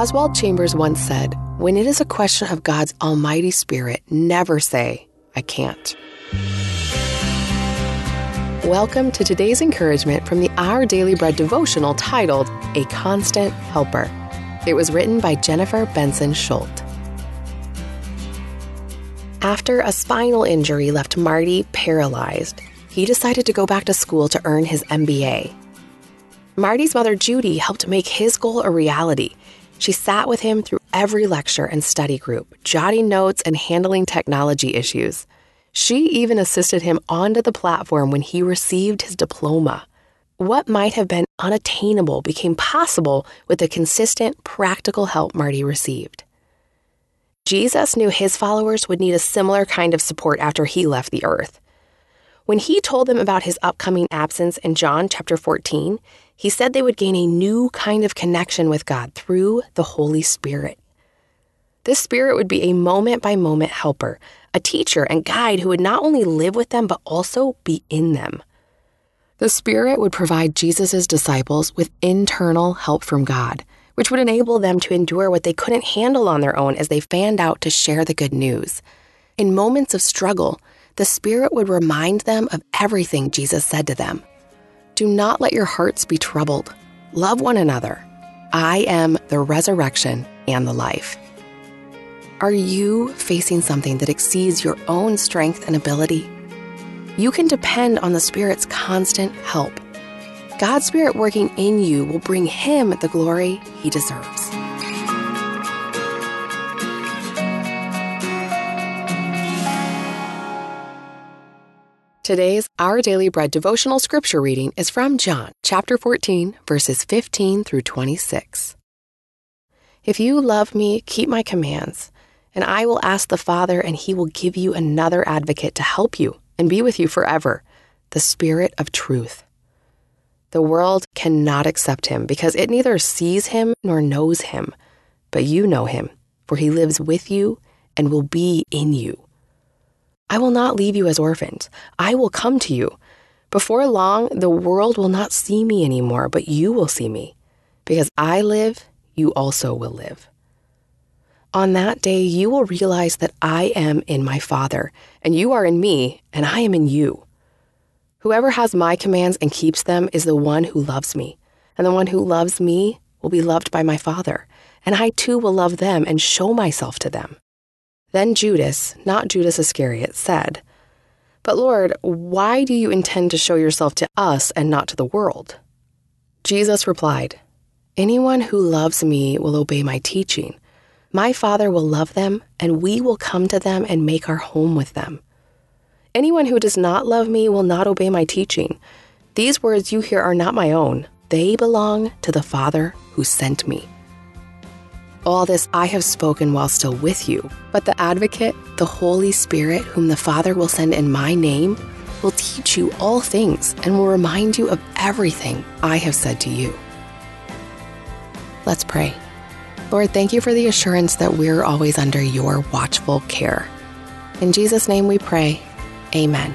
Oswald Chambers once said, When it is a question of God's almighty spirit, never say, I can't. Welcome to today's encouragement from the Our Daily Bread devotional titled A Constant Helper. It was written by Jennifer Benson Schuldt. After a spinal injury left Marty paralyzed, he decided to go back to school to earn his MBA. Marty's mother, Judy, helped make his goal a reality. She sat with him through every lecture and study group, jotting notes and handling technology issues. She even assisted him onto the platform when he received his diploma. What might have been unattainable became possible with the consistent, practical help Marty received. Jesus knew his followers would need a similar kind of support after he left the earth. When he told them about his upcoming absence in John chapter 14, he said they would gain a new kind of connection with God through the Holy Spirit. This Spirit would be a moment by moment helper, a teacher and guide who would not only live with them, but also be in them. The Spirit would provide Jesus' disciples with internal help from God, which would enable them to endure what they couldn't handle on their own as they fanned out to share the good news. In moments of struggle, the Spirit would remind them of everything Jesus said to them. Do not let your hearts be troubled. Love one another. I am the resurrection and the life. Are you facing something that exceeds your own strength and ability? You can depend on the Spirit's constant help. God's Spirit working in you will bring Him the glory He deserves. Today's Our Daily Bread devotional scripture reading is from John chapter 14, verses 15 through 26. If you love me, keep my commands and I will ask the Father, and he will give you another advocate to help you and be with you forever the Spirit of truth. The world cannot accept him because it neither sees him nor knows him, but you know him, for he lives with you and will be in you. I will not leave you as orphans. I will come to you. Before long, the world will not see me anymore, but you will see me. Because I live, you also will live. On that day, you will realize that I am in my Father, and you are in me, and I am in you. Whoever has my commands and keeps them is the one who loves me, and the one who loves me will be loved by my Father, and I too will love them and show myself to them. Then Judas, not Judas Iscariot, said, But Lord, why do you intend to show yourself to us and not to the world? Jesus replied, Anyone who loves me will obey my teaching. My Father will love them, and we will come to them and make our home with them. Anyone who does not love me will not obey my teaching. These words you hear are not my own, they belong to the Father who sent me. All this I have spoken while still with you, but the Advocate, the Holy Spirit, whom the Father will send in my name, will teach you all things and will remind you of everything I have said to you. Let's pray. Lord, thank you for the assurance that we're always under your watchful care. In Jesus' name we pray. Amen.